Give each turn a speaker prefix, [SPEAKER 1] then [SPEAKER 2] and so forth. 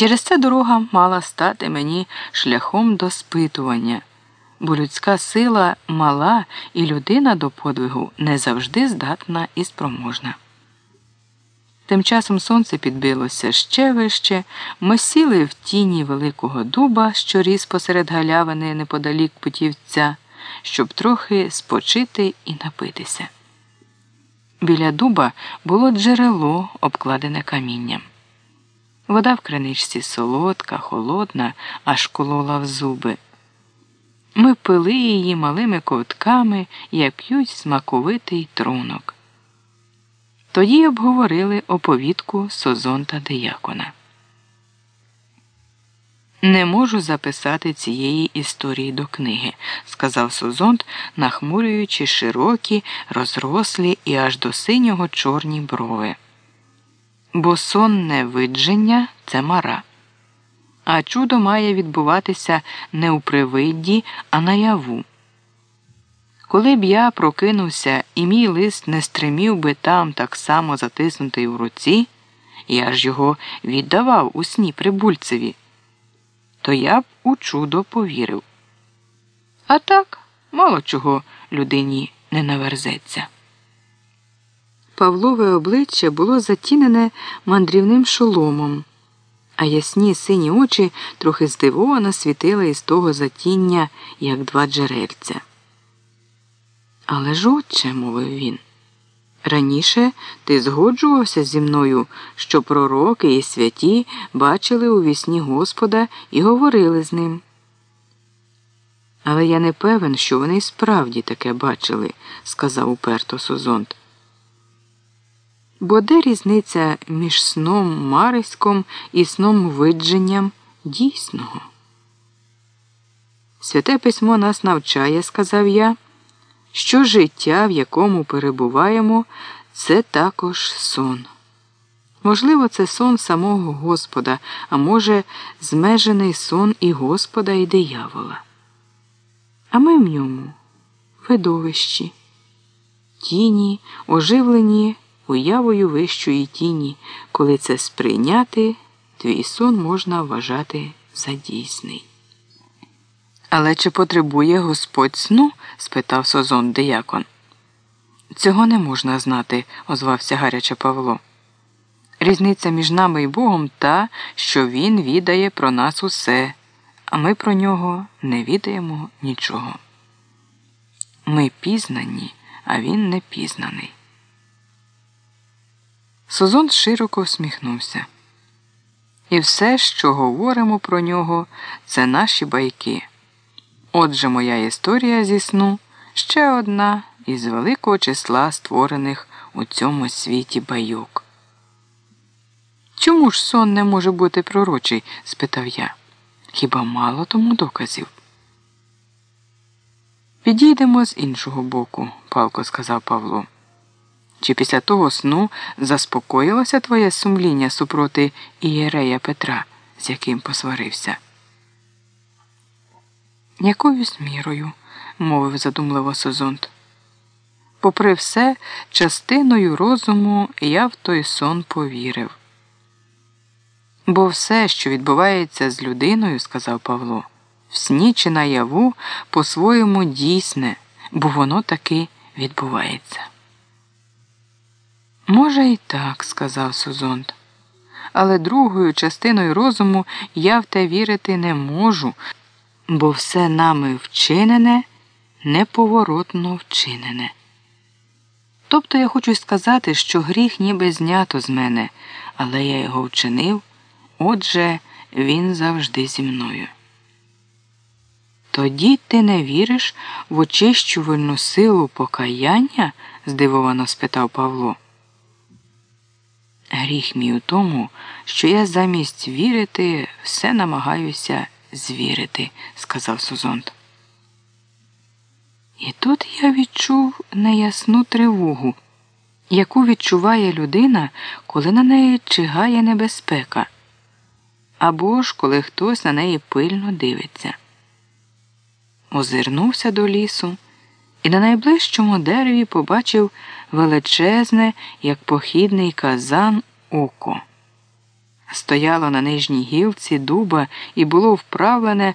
[SPEAKER 1] Через це дорога мала стати мені шляхом до спитування, бо людська сила мала і людина до подвигу не завжди здатна і спроможна. Тим часом сонце підбилося ще вище, ми сіли в тіні великого дуба, що ріс посеред галявини неподалік путівця, щоб трохи спочити і напитися. Біля дуба було джерело, обкладене камінням. Вода в криничці солодка, холодна, аж колола в зуби. Ми пили її малими ковтками, як п'ють смаковитий трунок. Тоді обговорили оповідку Созонта Диякона. Не можу записати цієї історії до книги, сказав Созонт, нахмурюючи широкі, розрослі і аж до синього чорні брови. Бо сонне видження це мара. А чудо має відбуватися не у привидді, а наяву. Коли б я прокинувся і мій лист не стримів би там так само затиснутий у руці, я ж його віддавав у сні прибульцеві, то я б у чудо повірив. А так, мало чого людині не наверзеться. Павлове обличчя було затінене мандрівним шоломом, а ясні сині очі трохи здивовано світили із того затіння, як два джерельця. Але ж, отче, мовив він, раніше ти згоджувався зі мною, що пророки і святі бачили у вісні Господа і говорили з ним. Але я не певен, що вони справді таке бачили, сказав уперто Созонт. Бо де різниця між сном Мариськом і сном видженням дійсного? Святе письмо нас навчає, сказав я що життя, в якому перебуваємо, це також сон. Можливо, це сон самого Господа, а може, змежений сон і Господа, і диявола. А ми в ньому видовищі, тіні, оживлені уявою вищої тіні, коли це сприйняти, твій сон можна вважати за дійсний. Але чи потребує Господь сну? спитав Созон диякон. Цього не можна знати, озвався гаряче Павло. Різниця між нами і Богом та, що Він відає про нас усе, а ми про нього не відаємо нічого. Ми пізнані, а він не пізнаний. Созон широко всміхнувся. І все, що говоримо про нього, це наші байки. Отже, моя історія зі сну ще одна із великого числа створених у цьому світі байок. Чому ж сон не може бути пророчий? спитав я. Хіба мало тому доказів? Підійдемо з іншого боку, палко сказав Павло. Чи після того сну заспокоїлося твоє сумління супроти ієрея Петра, з яким посварився? Якоюсь мірою, мовив задумливо Созонт. Попри все, частиною розуму я в той сон повірив. Бо все, що відбувається з людиною, сказав Павло, в сні чи наяву по-своєму дійсне, бо воно таки відбувається. Може, і так, сказав Сузонт, але другою частиною розуму я в те вірити не можу бо все нами вчинене неповоротно вчинене. Тобто я хочу сказати, що гріх ніби знято з мене, але я його вчинив, отже, він завжди зі мною. Тоді ти не віриш в очищувальну силу покаяння? здивовано спитав Павло. Гріх мій у тому, що я замість вірити все намагаюся звірити, сказав Сузонт. І тут я відчув неясну тривогу, яку відчуває людина, коли на неї чигає небезпека, або ж коли хтось на неї пильно дивиться. Озирнувся до лісу і на найближчому дереві побачив величезне, як похідний казан око. стояло на нижній гілці дуба і було вправлене